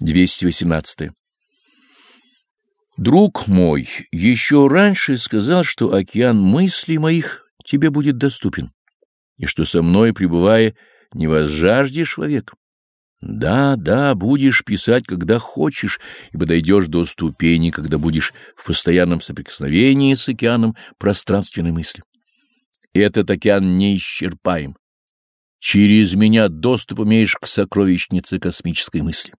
218. Друг мой еще раньше сказал, что океан мыслей моих тебе будет доступен, и что со мной, пребывая, не возжаждешь вовек. Да, да, будешь писать, когда хочешь, и подойдешь до ступени, когда будешь в постоянном соприкосновении с океаном пространственной мысли. Этот океан неисчерпаем. Через меня доступ имеешь к сокровищнице космической мысли.